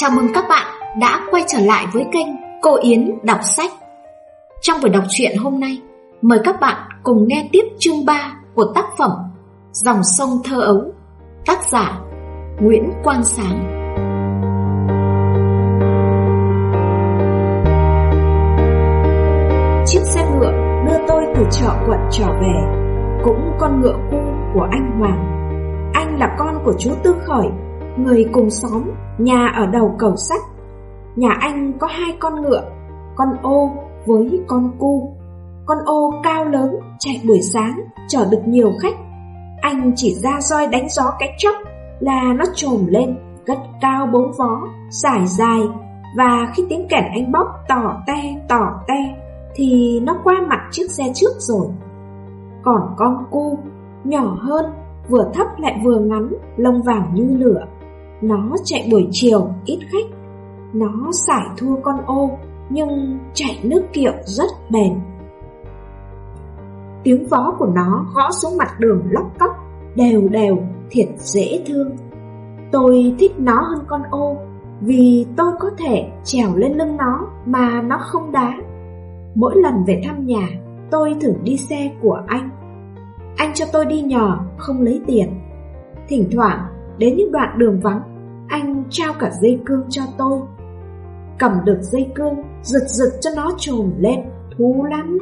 Chào mừng các bạn đã quay trở lại với kênh Cô Yến Đọc Sách. Trong buổi đọc truyện hôm nay, Mời các bạn cùng nghe tiếp chương 3 của tác phẩm Dòng sông thơ ấu, Tác giả Nguyễn Quang Sáng. Chiếc xe ngựa đưa tôi từ chợ quận trở về, Cũng con ngựa cu của anh Hoàng. Anh là con của chú Tư Khởi Người cùng xóm, Nhà ở đầu cầu sắt. Nhà anh có hai con ngựa, Con ô với con cu. Con ô cao lớn, Chạy buổi sáng, Chở được nhiều khách. Anh chỉ ra roi đánh gió cái chốc Là nó trồm lên Cất cao bốn vó, Dài dài. Và khi tiếng kẻn anh bóp tỏ te tỏ te, Thì nó qua mặt chiếc xe trước rồi. Còn con cu, Nhỏ hơn, Vừa thấp lại vừa ngắn, Lông vàng như lửa nó chạy buổi chiều, ít khách. Nó sải thua con ô, nhưng chạy nước kiệu rất bền. Tiếng vó của nó gõ xuống mặt đường lóc cóc, đều đều, thiệt dễ thương. Tôi thích nó hơn con ô, vì tôi có thể trèo lên lưng nó mà nó không đá. Mỗi lần về thăm nhà, tôi thử đi xe của anh. Anh cho tôi đi nhờ, không lấy tiền. Thỉnh thoảng, đến những đoạn đường vắng, anh trao cả dây cương cho tôi. Cầm được dây cương, giật giật cho nó trồm lên, thú lắm.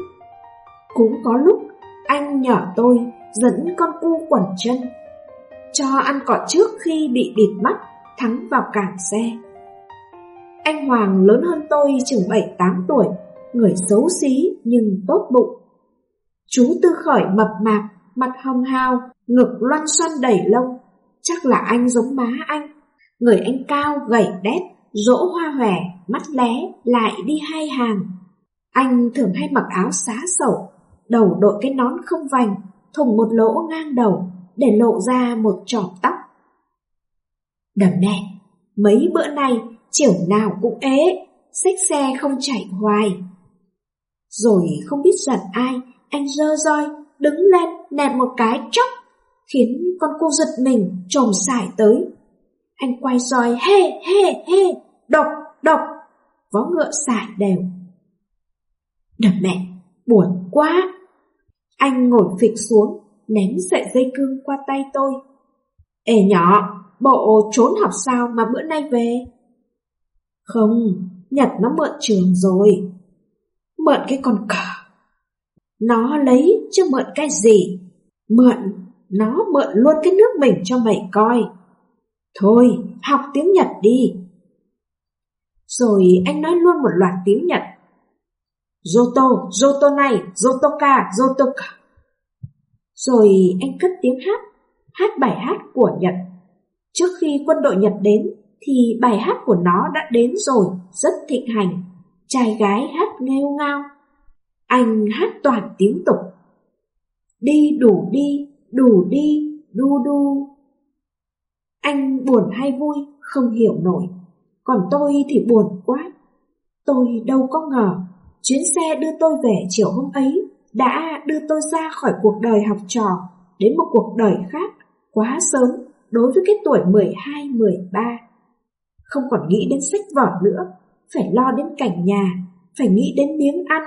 Cũng có lúc anh nhờ tôi dẫn con cu quẩn chân, cho ăn cỏ trước khi bị bịt mắt, thắng vào cản xe. Anh Hoàng lớn hơn tôi chừng 7-8 tuổi, người xấu xí nhưng tốt bụng. Chú Tư Khởi mập mạp, mặt hồng hào, ngực loan xoăn đầy lông, chắc là anh giống má anh. Người anh cao, gầy đét, rỗ hoa hòe, mắt lé, lại đi hai hàng. Anh thường hay mặc áo xá sẩu đầu đội cái nón không vành, thùng một lỗ ngang đầu, để lộ ra một trọm tóc. Đầm nè, mấy bữa nay, chiều nào cũng ế, xách xe không chạy hoài. Rồi không biết giận ai, anh dơ roi, đứng lên, nẹp một cái chóc khiến con cô giật mình, trồm xài tới, anh quay roi hê hê hê, độc độc, vó ngựa sải đều. Đập mẹ, buồn quá. Anh ngồi phịch xuống, ném sợi dây cương qua tay tôi. Ê nhỏ, bộ trốn học sao mà bữa nay về? Không, Nhật nó mượn trường rồi. Mượn cái con cờ. Nó lấy chứ mượn cái gì? Mượn, nó mượn luôn cái nước mình cho mày coi. Thôi, học tiếng Nhật đi. Rồi anh nói luôn một loạt tiếng Nhật. Zoto, Zoto này, Zotoka, Zotoka. Rồi anh cất tiếng hát, hát bài hát của Nhật. Trước khi quân đội Nhật đến, thì bài hát của nó đã đến rồi, rất thịnh hành. Trai gái hát nghêu ngao. Anh hát toàn tiếng tục. Đi đủ đi, đủ đi, đu đu. Anh buồn hay vui, không hiểu nổi. Còn tôi thì buồn quá. Tôi đâu có ngờ, chuyến xe đưa tôi về chiều hôm ấy đã đưa tôi ra khỏi cuộc đời học trò đến một cuộc đời khác quá sớm đối với cái tuổi 12-13. Không còn nghĩ đến sách vở nữa, phải lo đến cảnh nhà, phải nghĩ đến miếng ăn,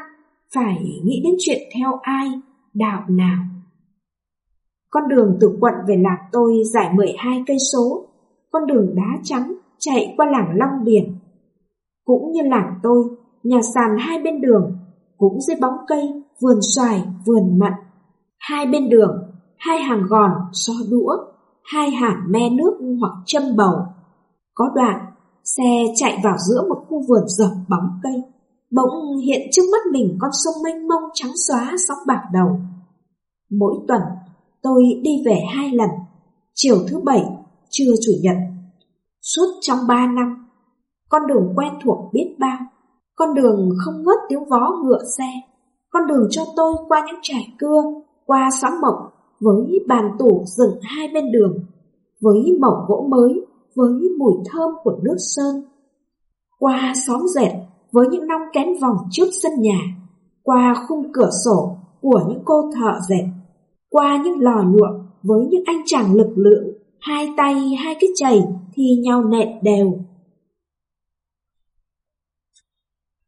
phải nghĩ đến chuyện theo ai, đạo nào. Con đường từ quận về làng tôi dài 12 cây số, con đường đá trắng chạy qua làng Long Biển. Cũng như làng tôi, nhà sàn hai bên đường, cũng dưới bóng cây, vườn xoài, vườn mận. Hai bên đường, hai hàng gòn, so đũa, hai hàng me nước hoặc châm bầu. Có đoạn, xe chạy vào giữa một khu vườn rộng bóng cây. Bỗng hiện trước mắt mình con sông mênh mông trắng xóa sóng bạc đầu. Mỗi tuần Tôi đi về hai lần, chiều thứ bảy, trưa chủ nhật. Suốt trong ba năm, con đường quen thuộc biết bao, con đường không ngớt tiếng vó ngựa xe, con đường cho tôi qua những trải cưa, qua xóm mộc với bàn tủ dựng hai bên đường, với mẩu gỗ mới, với mùi thơm của nước sơn. Qua xóm dệt với những nong kén vòng trước sân nhà, qua khung cửa sổ của những cô thợ dệt qua những lò nhuộm với những anh chàng lực lượng, hai tay hai cái chày thì nhau nện đều.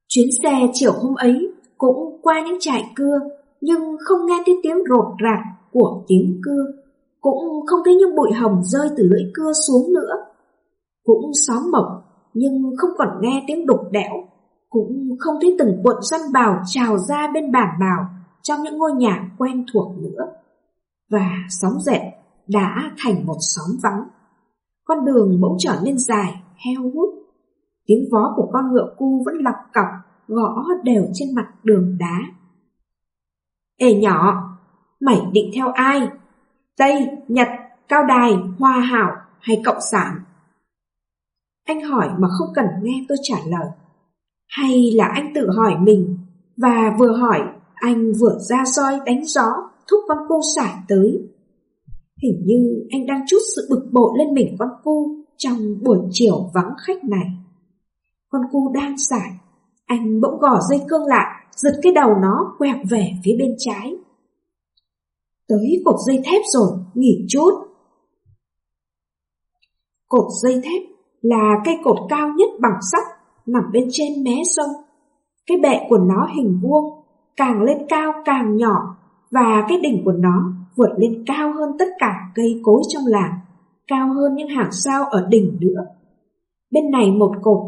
Chuyến xe chiều hôm ấy cũng qua những trại cưa, nhưng không nghe thấy tiếng rột rạc của tiếng cưa, cũng không thấy những bụi hồng rơi từ lưỡi cưa xuống nữa. Cũng xóm mộc, nhưng không còn nghe tiếng đục đẽo, cũng không thấy từng cuộn răn bào trào ra bên bàn bào trong những ngôi nhà quen thuộc nữa. Và xóm dệt đã thành một xóm vắng. Con đường bỗng trở nên dài, heo hút. Tiếng vó của con ngựa cu vẫn lọc cọc, gõ đều trên mặt đường đá. Ê nhỏ, mày định theo ai? Tây, Nhật, Cao Đài, Hoa Hảo hay Cộng sản? Anh hỏi mà không cần nghe tôi trả lời. Hay là anh tự hỏi mình, và vừa hỏi anh vừa ra roi đánh gió thúc con cô xả tới. Hình như anh đang chút sự bực bội lên mình con cu trong buổi chiều vắng khách này. Con cu đang xả, anh bỗng gỏ dây cương lại, giật cái đầu nó quẹo về phía bên trái. Tới cột dây thép rồi, nghỉ chút. Cột dây thép là cây cột cao nhất bằng sắt nằm bên trên mé sông. Cái bệ của nó hình vuông, càng lên cao càng nhỏ và cái đỉnh của nó vượt lên cao hơn tất cả cây cối trong làng, cao hơn những hàng sao ở đỉnh nữa. Bên này một cột,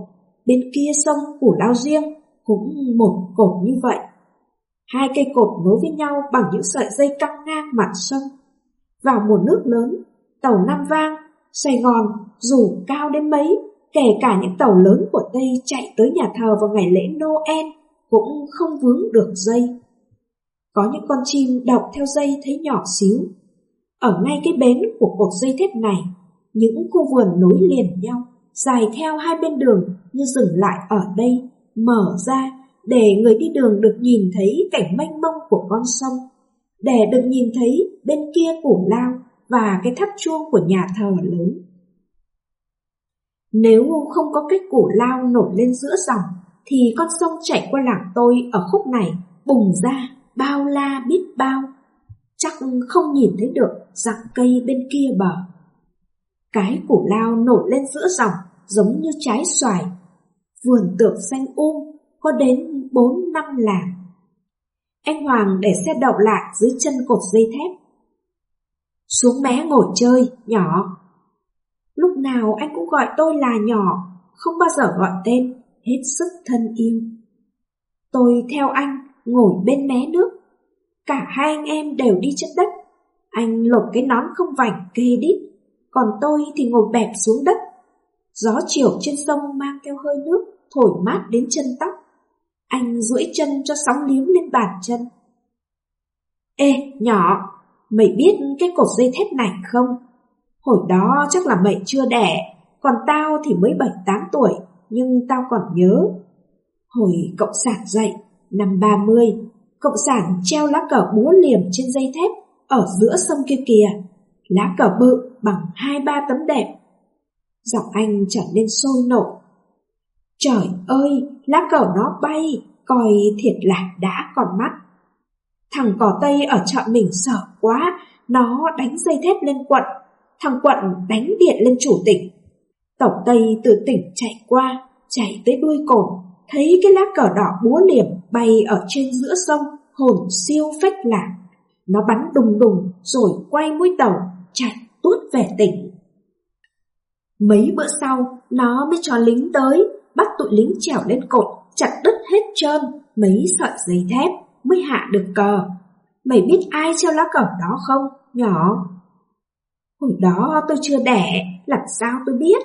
bên kia sông Củ Lao Riêng cũng một cột như vậy. Hai cây cột nối với nhau bằng những sợi dây căng ngang mặt sông. Vào mùa nước lớn, tàu Nam Vang, Sài Gòn dù cao đến mấy, kể cả những tàu lớn của Tây chạy tới nhà thờ vào ngày lễ Noel cũng không vướng được dây. Có những con chim đậu theo dây thấy nhỏ xíu. Ở ngay cái bến của cột dây thép này, những khu vườn nối liền nhau, dài theo hai bên đường như dừng lại ở đây, mở ra để người đi đường được nhìn thấy cảnh mênh mông của con sông, để được nhìn thấy bên kia củ lao và cái tháp chuông của nhà thờ lớn. Nếu không có cái củ lao nổi lên giữa dòng, thì con sông chảy qua làng tôi ở khúc này bùng ra bao la biết bao, chắc không nhìn thấy được dạng cây bên kia bờ. Cái củ lao nổi lên giữa dòng giống như trái xoài, vườn tược xanh um có đến bốn năm làng. Anh Hoàng để xe đậu lại dưới chân cột dây thép. Xuống mé ngồi chơi, nhỏ. Lúc nào anh cũng gọi tôi là nhỏ, không bao giờ gọi tên, hết sức thân yêu. Tôi theo anh ngồi bên mé nước. Cả hai anh em đều đi chất đất. Anh lột cái nón không vảnh kê đít, còn tôi thì ngồi bẹp xuống đất. Gió chiều trên sông mang theo hơi nước, thổi mát đến chân tóc. Anh duỗi chân cho sóng liếm lên bàn chân. Ê, nhỏ, mày biết cái cột dây thép này không? Hồi đó chắc là mày chưa đẻ, còn tao thì mới 7-8 tuổi, nhưng tao còn nhớ. Hồi cộng sản dậy, Năm 30, Cộng sản treo lá cờ búa liềm trên dây thép ở giữa sông kia kìa. Lá cờ bự bằng hai ba tấm đẹp. Giọng anh trở nên sôi nổi. Trời ơi, lá cờ nó bay, coi thiệt là đã còn mắt. Thằng cỏ Tây ở chợ mình sợ quá, nó đánh dây thép lên quận, thằng quận đánh điện lên chủ tỉnh. Tổng Tây từ tỉnh chạy qua, chạy tới đuôi cồn, thấy cái lá cờ đỏ búa liềm bay ở trên giữa sông, hồn siêu phách lạc. Nó bắn đùng đùng rồi quay mũi tàu, chạy tuốt về tỉnh. Mấy bữa sau, nó mới cho lính tới, bắt tụi lính trèo lên cột, chặt đứt hết trơn mấy sợi dây thép mới hạ được cờ. Mày biết ai treo lá cờ đó không, nhỏ? Hồi đó tôi chưa đẻ, làm sao tôi biết?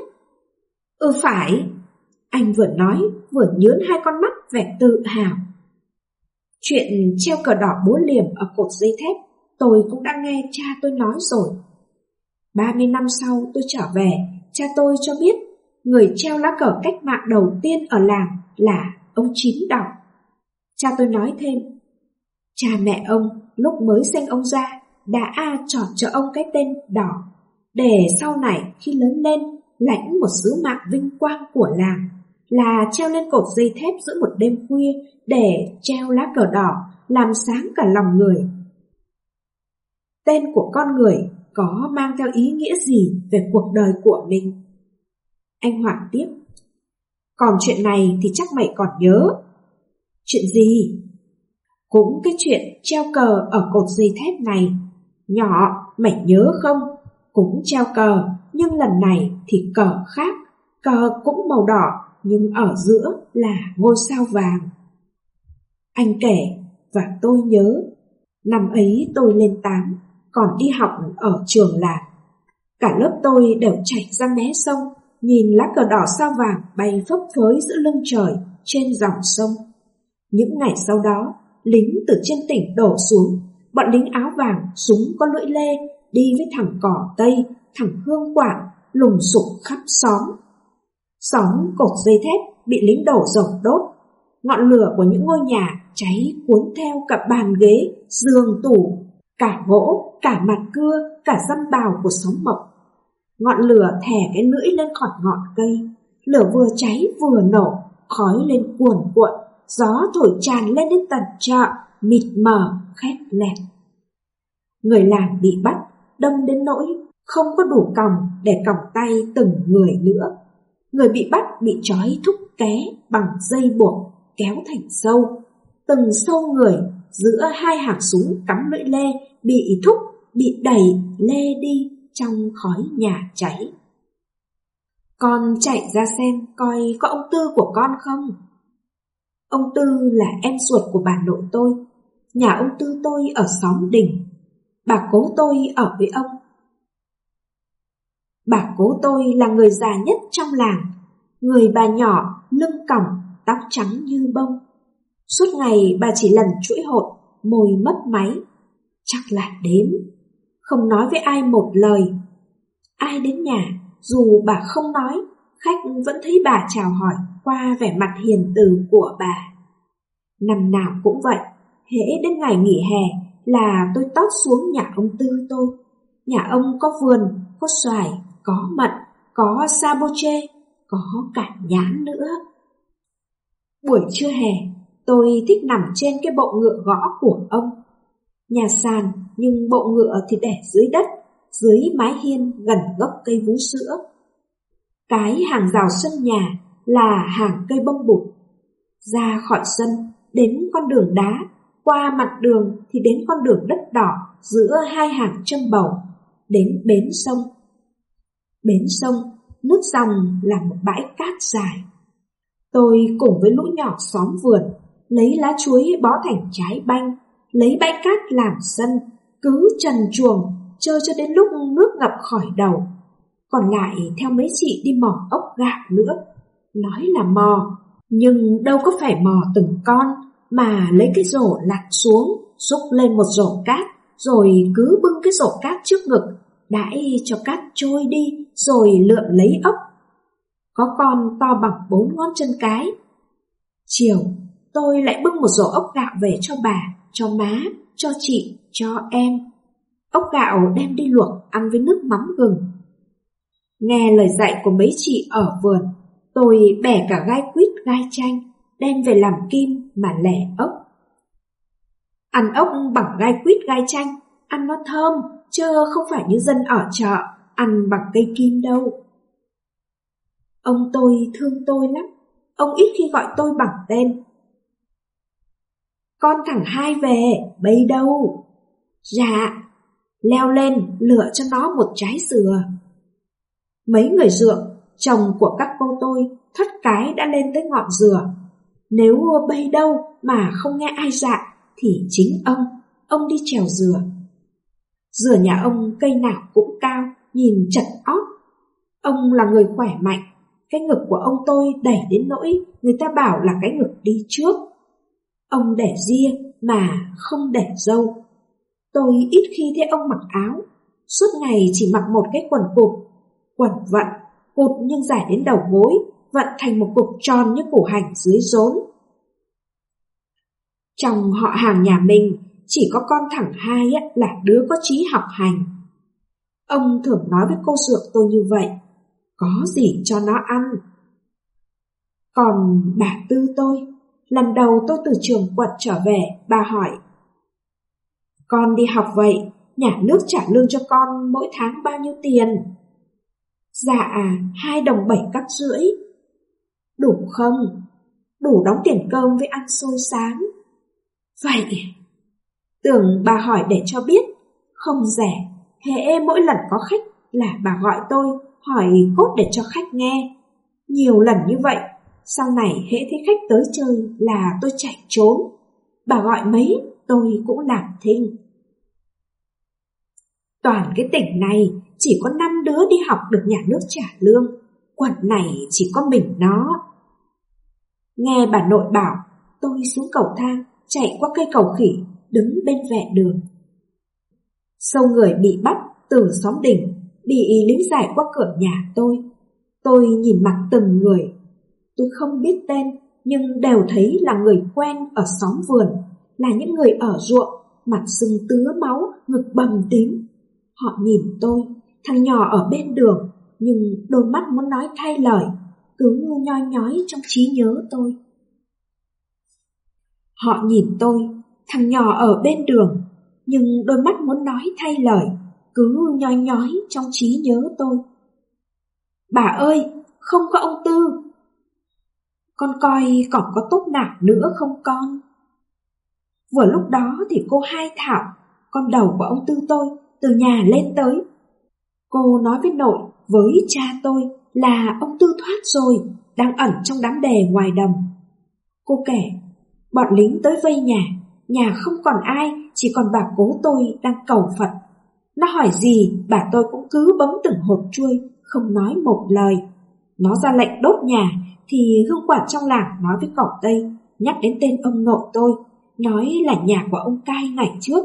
Ừ phải, anh vừa nói vừa nhớn hai con mắt vẻ tự hào. Chuyện treo cờ đỏ búa liềm ở cột dây thép tôi cũng đã nghe cha tôi nói rồi. 30 năm sau tôi trở về, cha tôi cho biết người treo lá cờ cách mạng đầu tiên ở làng là ông Chín Đỏ. Cha tôi nói thêm, cha mẹ ông lúc mới sinh ông ra đã a chọn cho ông cái tên Đỏ, để sau này khi lớn lên lãnh một sứ mạng vinh quang của làng là treo lên cột dây thép giữa một đêm khuya để treo lá cờ đỏ làm sáng cả lòng người. Tên của con người có mang theo ý nghĩa gì về cuộc đời của mình? Anh Hoàng tiếp. Còn chuyện này thì chắc mày còn nhớ. Chuyện gì? Cũng cái chuyện treo cờ ở cột dây thép này. Nhỏ, mày nhớ không? Cũng treo cờ, nhưng lần này thì cờ khác. Cờ cũng màu đỏ, nhưng ở giữa là ngôi sao vàng. Anh kể, và tôi nhớ, năm ấy tôi lên tám, còn đi học ở trường làng. Cả lớp tôi đều chạy ra mé sông, nhìn lá cờ đỏ sao vàng bay phấp phới giữa lưng trời trên dòng sông. Những ngày sau đó, lính từ trên tỉnh đổ xuống, bọn lính áo vàng, súng có lưỡi lê, đi với thằng cỏ Tây, thằng hương quảng, lùng sục khắp xóm sóng cột dây thép bị lính đổ dọc đốt, ngọn lửa của những ngôi nhà cháy cuốn theo cả bàn ghế, giường tủ, cả gỗ, cả mặt cưa, cả dâm bào của sóng mộc. Ngọn lửa thè cái lưỡi lên khỏi ngọn cây, lửa vừa cháy vừa nổ, khói lên cuồn cuộn, gió thổi tràn lên đến tận chợ, mịt mờ, khét lẹt. Người làng bị bắt, đông đến nỗi không có đủ còng để còng tay từng người nữa. Người bị bắt bị trói thúc ké bằng dây buộc kéo thành sâu. Từng sâu người giữa hai hàng súng cắm lưỡi lê bị thúc, bị đẩy lê đi trong khói nhà cháy. Con chạy ra xem coi có ông Tư của con không? Ông Tư là em ruột của bà nội tôi. Nhà ông Tư tôi ở xóm đỉnh, Bà cố tôi ở với ông. Bà cố tôi là người già nhất trong làng. Người bà nhỏ, lưng còng, tóc trắng như bông. Suốt ngày bà chỉ lần chuỗi hột, môi mất máy. Chắc là đếm. Không nói với ai một lời. Ai đến nhà, dù bà không nói, khách vẫn thấy bà chào hỏi qua vẻ mặt hiền từ của bà. Năm nào cũng vậy, hễ đến ngày nghỉ hè là tôi tót xuống nhà ông Tư tôi. Nhà ông có vườn, có xoài, có mật, có saboche, có cả nhãn nữa. Buổi trưa hè, tôi thích nằm trên cái bộ ngựa gõ của ông. Nhà sàn, nhưng bộ ngựa thì để dưới đất, dưới mái hiên gần gốc cây vú sữa. Cái hàng rào sân nhà là hàng cây bông bụt. Ra khỏi sân, đến con đường đá, qua mặt đường thì đến con đường đất đỏ giữa hai hàng châm bầu, đến bến sông. Bến sông, nước dòng là một bãi cát dài. Tôi cùng với lũ nhỏ xóm vườn, lấy lá chuối bó thành trái banh, lấy bãi cát làm sân, cứ trần chuồng, chơi cho đến lúc nước ngập khỏi đầu. Còn lại theo mấy chị đi mò ốc gạo nữa. Nói là mò, nhưng đâu có phải mò từng con, mà lấy cái rổ lặt xuống, xúc lên một rổ cát, rồi cứ bưng cái rổ cát trước ngực, đãi cho cát trôi đi, rồi lượm lấy ốc. Có con to bằng bốn ngón chân cái. Chiều, tôi lại bưng một rổ ốc gạo về cho bà, cho má, cho chị, cho em. Ốc gạo đem đi luộc ăn với nước mắm gừng. Nghe lời dạy của mấy chị ở vườn, tôi bẻ cả gai quýt gai chanh, đem về làm kim mà lẻ ốc. Ăn ốc bằng gai quýt gai chanh, ăn nó thơm, chứ không phải như dân ở chợ, ăn bằng cây kim đâu. Ông tôi thương tôi lắm, ông ít khi gọi tôi bằng tên. Con thằng hai về, bây đâu? Dạ, leo lên, lựa cho nó một trái dừa. Mấy người dượng, chồng của các cô tôi, thất cái đã lên tới ngọn dừa. Nếu bây đâu mà không nghe ai dạ, thì chính ông, ông đi trèo dừa. Dừa nhà ông cây nào cũng nhìn chật óc Ông là người khỏe mạnh, cái ngực của ông tôi đẩy đến nỗi người ta bảo là cái ngực đi trước. Ông để ria mà không để dâu. Tôi ít khi thấy ông mặc áo, suốt ngày chỉ mặc một cái quần cụt, quần vận, cụt nhưng dài đến đầu gối, vận thành một cục tròn như củ hành dưới rốn. Trong họ hàng nhà mình, chỉ có con thẳng hai là đứa có trí học hành. Ông thường nói với cô dượng tôi như vậy, có gì cho nó ăn. Còn bà Tư tôi, lần đầu tôi từ trường quận trở về, bà hỏi. Con đi học vậy, nhà nước trả lương cho con mỗi tháng bao nhiêu tiền? Dạ, hai đồng bảy cắt rưỡi. Đủ không? đủ đóng tiền cơm với ăn xôi sáng. Vậy, tưởng bà hỏi để cho biết, không rẻ, hễ mỗi lần có khách là bà gọi tôi hỏi cốt để cho khách nghe. Nhiều lần như vậy, sau này hễ thấy khách tới chơi là tôi chạy trốn. Bà gọi mấy, tôi cũng làm thinh. Toàn cái tỉnh này chỉ có năm đứa đi học được nhà nước trả lương, quận này chỉ có mình nó. Nghe bà nội bảo, tôi xuống cầu thang, chạy qua cây cầu khỉ, đứng bên vệ đường. Sâu người bị bắt từ xóm đỉnh, bị lính giải qua cửa nhà tôi. Tôi nhìn mặt từng người. Tôi không biết tên, nhưng đều thấy là người quen ở xóm vườn, là những người ở ruộng, mặt sưng tứa máu, ngực bầm tím. Họ nhìn tôi, thằng nhỏ ở bên đường, nhưng đôi mắt muốn nói thay lời, cứ ngu nhoi nhói trong trí nhớ tôi. Họ nhìn tôi, thằng nhỏ ở bên đường, nhưng đôi mắt muốn nói thay lời, cứ nhoi nhói trong trí nhớ tôi. Bà ơi, không có ông Tư. Con coi còn có tốt nạc nữa không con? Vừa lúc đó thì cô Hai Thảo, con đầu của ông Tư tôi, từ nhà lên tới. Cô nói với nội, với cha tôi là ông Tư thoát rồi, đang ẩn trong đám đề ngoài đồng. Cô kể, bọn lính tới vây nhà, nhà không còn ai, chỉ còn bà cố tôi đang cầu Phật. Nó hỏi gì, bà tôi cũng cứ bấm từng hộp chuôi, không nói một lời. Nó ra lệnh đốt nhà, thì hương quản trong làng nói với cỏ Tây, nhắc đến tên ông nội tôi, nói là nhà của ông cai ngày trước.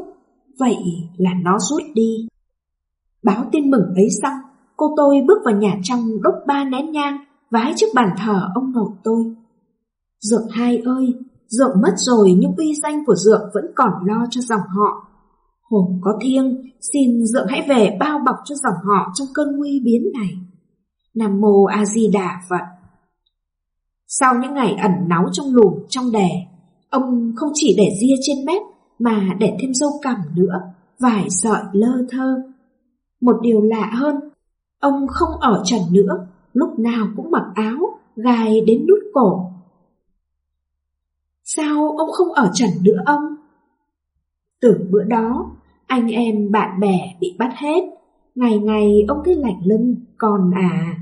Vậy là nó rút đi. Báo tin mừng ấy xong, cô tôi bước vào nhà trong đốt ba nén nhang, vái trước bàn thờ ông nội tôi. Dược hai ơi, dượng mất rồi nhưng uy danh của dượng vẫn còn lo cho dòng họ. Hồn có thiêng, xin dượng hãy về bao bọc cho dòng họ trong cơn nguy biến này. Nam Mô A Di Đà Phật. Sau những ngày ẩn náu trong lùm trong đè, ông không chỉ để ria trên mép mà để thêm dâu cằm nữa, vải sợi lơ thơ. Một điều lạ hơn, ông không ở trần nữa, lúc nào cũng mặc áo, gài đến nút cổ. Sao ông không ở trần nữa ông? Từ bữa đó, anh em bạn bè bị bắt hết, ngày ngày ông cứ lạnh lưng, còn à.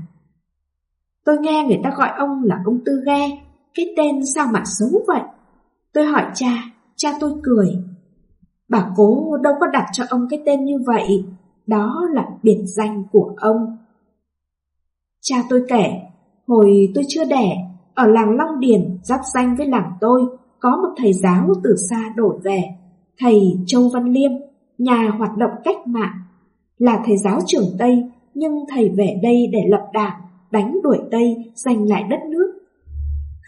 Tôi nghe người ta gọi ông là ông Tư Ghe, cái tên sao mà xấu vậy? Tôi hỏi cha, cha tôi cười. Bà cố đâu có đặt cho ông cái tên như vậy, đó là biệt danh của ông. Cha tôi kể, hồi tôi chưa đẻ, ở làng Long Điền giáp danh với làng tôi, có một thầy giáo từ xa đổi về, thầy Châu Văn Liêm, nhà hoạt động cách mạng. Là thầy giáo trưởng Tây, nhưng thầy về đây để lập đảng, đánh đuổi Tây, giành lại đất nước.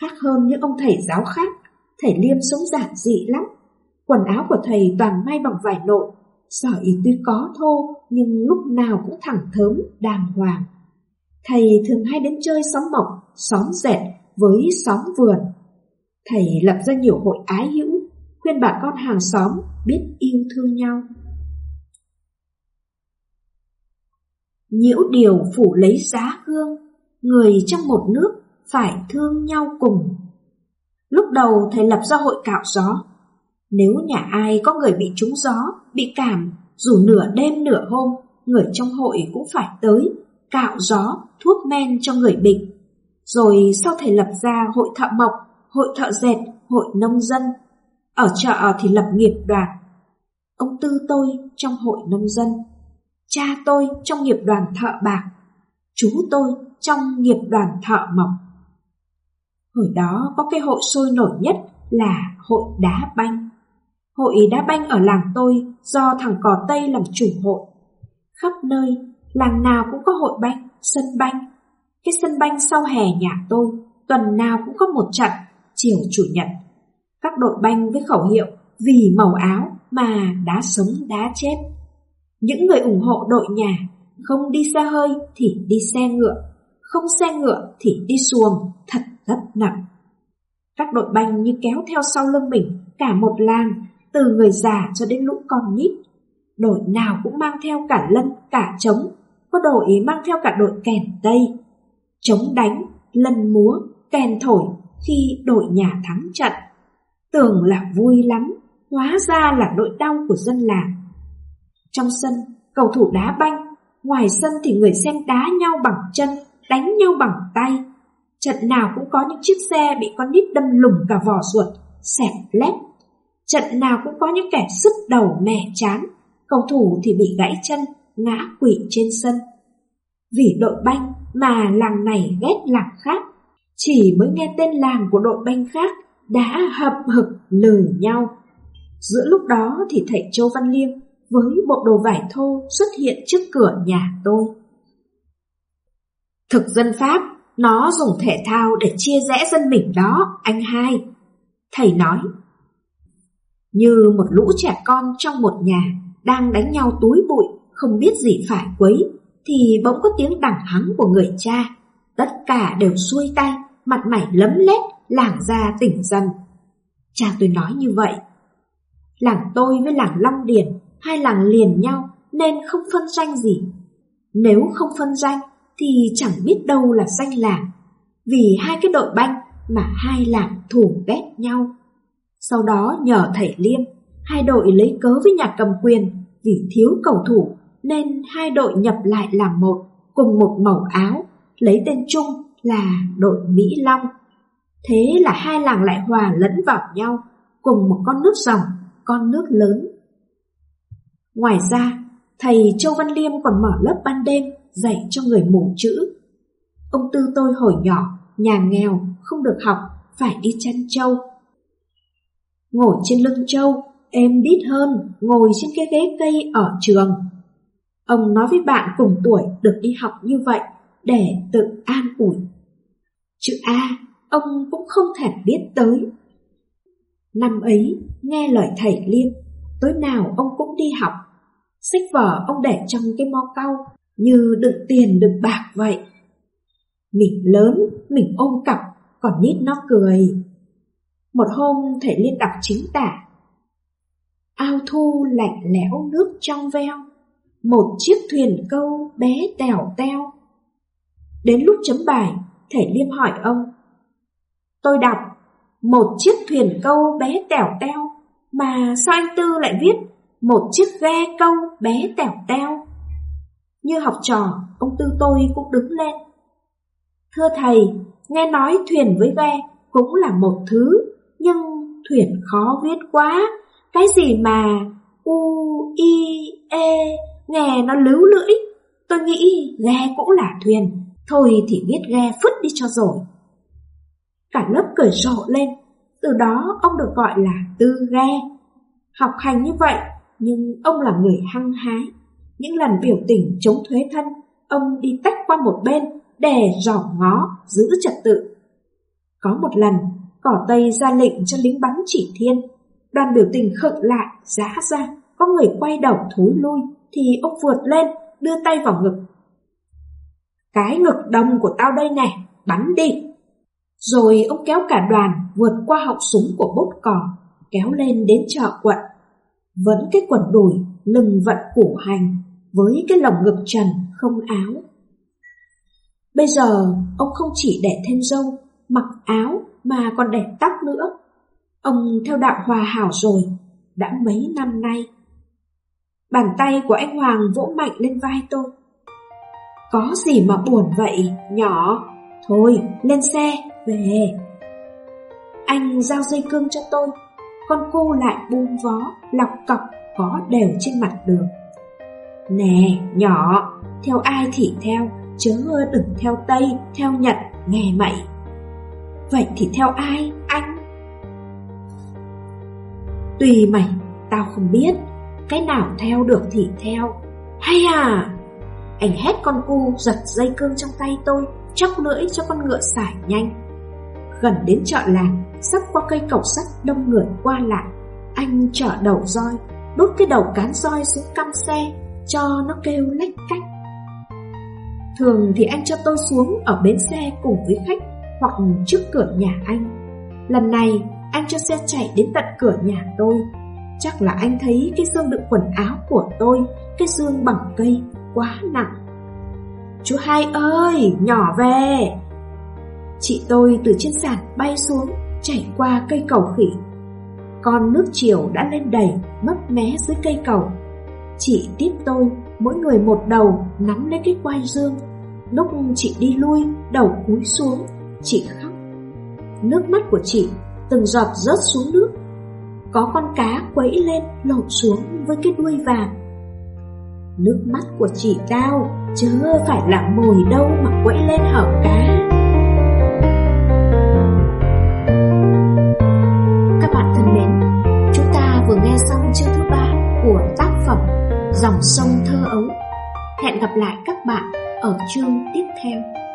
Khác hơn những ông thầy giáo khác, thầy Liêm sống giản dị lắm. Quần áo của thầy toàn may bằng vải nội, y tuy có thô nhưng lúc nào cũng thẳng thớm, đàng hoàng. Thầy thường hay đến chơi xóm mộc, xóm dệt với xóm vườn. Thầy lập ra nhiều hội ái hữu, khuyên bà con hàng xóm biết yêu thương nhau. Nhiễu điều phủ lấy giá hương, người trong một nước phải thương nhau cùng. Lúc đầu thầy lập ra hội cạo gió. Nếu nhà ai có người bị trúng gió, bị cảm, dù nửa đêm nửa hôm, người trong hội cũng phải tới, cạo gió, thuốc men cho người bệnh. Rồi sau thầy lập ra hội thợ mộc, hội thợ dệt, hội nông dân. Ở chợ thì lập nghiệp đoàn. Ông Tư tôi trong hội nông dân, cha tôi trong nghiệp đoàn thợ bạc, chú tôi trong nghiệp đoàn thợ mộc. Hồi đó có cái hội sôi nổi nhất là hội đá banh. Hội đá banh ở làng tôi do thằng Cò Tây làm chủ hội. Khắp nơi, làng nào cũng có hội banh, sân banh. Cái sân banh sau hè nhà tôi, tuần nào cũng có một trận, chiều chủ nhật. Các đội banh với khẩu hiệu vì màu áo mà đá sống đá chết. Những người ủng hộ đội nhà không đi xe hơi thì đi xe ngựa, không xe ngựa thì đi xuồng, thật tấp nặng. Các đội banh như kéo theo sau lưng mình cả một làng, từ người già cho đến lũ con nít. Đội nào cũng mang theo cả lân, cả trống, có đội mang theo cả đội kèn tây. Trống đánh, lân múa, kèn thổi, khi đội nhà thắng trận. Tưởng là vui lắm, hóa ra là nỗi đau của dân làng. Trong sân, cầu thủ đá banh, ngoài sân thì người xem đá nhau bằng chân, đánh nhau bằng tay. Trận nào cũng có những chiếc xe bị con nít đâm lủng cả vỏ ruột, xẹp lép. Trận nào cũng có những kẻ sứt đầu mẻ chán, cầu thủ thì bị gãy chân, ngã quỵ trên sân. Vì đội banh mà làng này ghét làng khác, chỉ mới nghe tên làng của đội banh khác đã hậm hực lừ nhau. Giữa lúc đó thì thầy Châu Văn Liêm với bộ đồ vải thô xuất hiện trước cửa nhà tôi. Thực dân Pháp, nó dùng thể thao để chia rẽ dân mình đó, anh hai. Thầy nói, như một lũ trẻ con trong một nhà đang đánh nhau túi bụi, không biết gì phải quấy, thì bỗng có tiếng đằng hắng của người cha. Tất cả đều xuôi tay, mặt mày lấm lét, làng ra tỉnh dần. Cha tôi nói như vậy. Làng tôi với làng Long Điền, hai làng liền nhau nên không phân danh gì. Nếu không phân danh thì chẳng biết đâu là danh làng. Vì hai cái đội banh mà hai làng thù ghét nhau. Sau đó nhờ thầy Liêm, hai đội lấy cớ với nhà cầm quyền vì thiếu cầu thủ nên hai đội nhập lại làm một cùng một màu áo, lấy tên chung là đội Mỹ Long. Thế là hai làng lại hòa lẫn vào nhau cùng một con nước dòng, con nước lớn. Ngoài ra, thầy Châu Văn Liêm còn mở lớp ban đêm dạy cho người mù chữ. Ông Tư tôi hồi nhỏ, nhà nghèo, không được học, phải đi chăn trâu. Ngồi trên lưng trâu, em biết hơn ngồi trên cái ghế cây ở trường. Ông nói với bạn cùng tuổi được đi học như vậy để tự an ủi. Chữ A, ông cũng không thể biết tới. Năm ấy, nghe lời thầy liên tối nào ông cũng đi học. Sách vở ông để trong cái mo cau, như đựng tiền đựng bạc vậy. Mình lớn, mình ôm cặp, còn nít nó cười. Một hôm thầy Liên đọc chính tả. Ao thu lạnh lẽo nước trong veo, một chiếc thuyền câu bé tèo teo. Đến lúc chấm bài, thầy Liêm hỏi ông. Tôi đọc, một chiếc thuyền câu bé tèo teo, mà sao anh Tư lại viết một chiếc ghe câu bé tèo teo? Như học trò, ông Tư tôi cũng đứng lên. Thưa thầy, nghe nói thuyền với ghe cũng là một thứ, nhưng thuyền khó viết quá. Cái gì mà U, I, E, nghe nó lứu lưỡi. Tôi nghĩ ghe cũng là thuyền, thôi thì biết ghe phứt đi cho rồi. Cả lớp cười rộ lên, từ đó ông được gọi là tư ghe. Học hành như vậy, nhưng ông là người hăng hái. Những lần biểu tình chống thuế thân, ông đi tách qua một bên để dò ngó, giữ trật tự. Có một lần, cỏ Tây ra lệnh cho lính bắn chỉ thiên. Đoàn biểu tình khựng lại, giá ra, có người quay đầu thối lui, thì ông vượt lên, đưa tay vào ngực. Cái ngực đồng của tao đây nè, bắn đi. Rồi ông kéo cả đoàn vượt qua họng súng của bốt cỏ, kéo lên đến chợ quận. Vẫn cái quần đùi, lưng vận củ hành, với cái lồng ngực trần không áo. Bây giờ ông không chỉ để thêm dâu, mặc áo mà còn để tóc nữa. Ông theo đạo hòa hảo rồi, đã mấy năm nay. Bàn tay của anh Hoàng vỗ mạnh lên vai tôi. Có gì mà buồn vậy, nhỏ? Thôi, lên xe, về. Anh giao dây cương cho tôi, con cô lại buông vó, lọc cọc, có đều trên mặt đường. Nè, nhỏ, theo ai thì theo, chớ đừng theo Tây, theo Nhật, nghe mậy. Vậy thì theo ai, anh? Tùy mày, tao không biết, cái nào theo được thì theo. Hay à? Anh hét con cu giật dây cương trong tay tôi, chóc lưỡi cho con ngựa xải nhanh. Gần đến chợ làng, sắp qua cây cầu sắt đông người qua lại, anh chở đầu roi, đút cái đầu cán roi xuống căm xe, cho nó kêu lách cách. Thường thì anh cho tôi xuống ở bến xe cùng với khách hoặc trước cửa nhà anh. Lần này anh cho xe chạy đến tận cửa nhà tôi. Chắc là anh thấy cái dương đựng quần áo của tôi, cái dương bằng cây quá nặng. Chú hai ơi, nhỏ về. Chị tôi từ trên sàn bay xuống Chảy qua cây cầu khỉ Con nước chiều đã lên đầy Mất mé dưới cây cầu Chị tiếp tôi Mỗi người một đầu Nắm lấy cái quai dương Lúc chị đi lui Đầu cúi xuống Chị khóc Nước mắt của chị Từng giọt rớt xuống nước. Có con cá quẫy lên, lộn xuống với cái đuôi vàng. Nước mắt của chị Cao Chứ phải là mồi đâu mà quẫy lên hở cá. Các bạn thân mến, Chúng ta vừa nghe xong chương thứ ba Của tác phẩm Dòng sông thơ ấu. Hẹn gặp lại các bạn ở chương tiếp theo.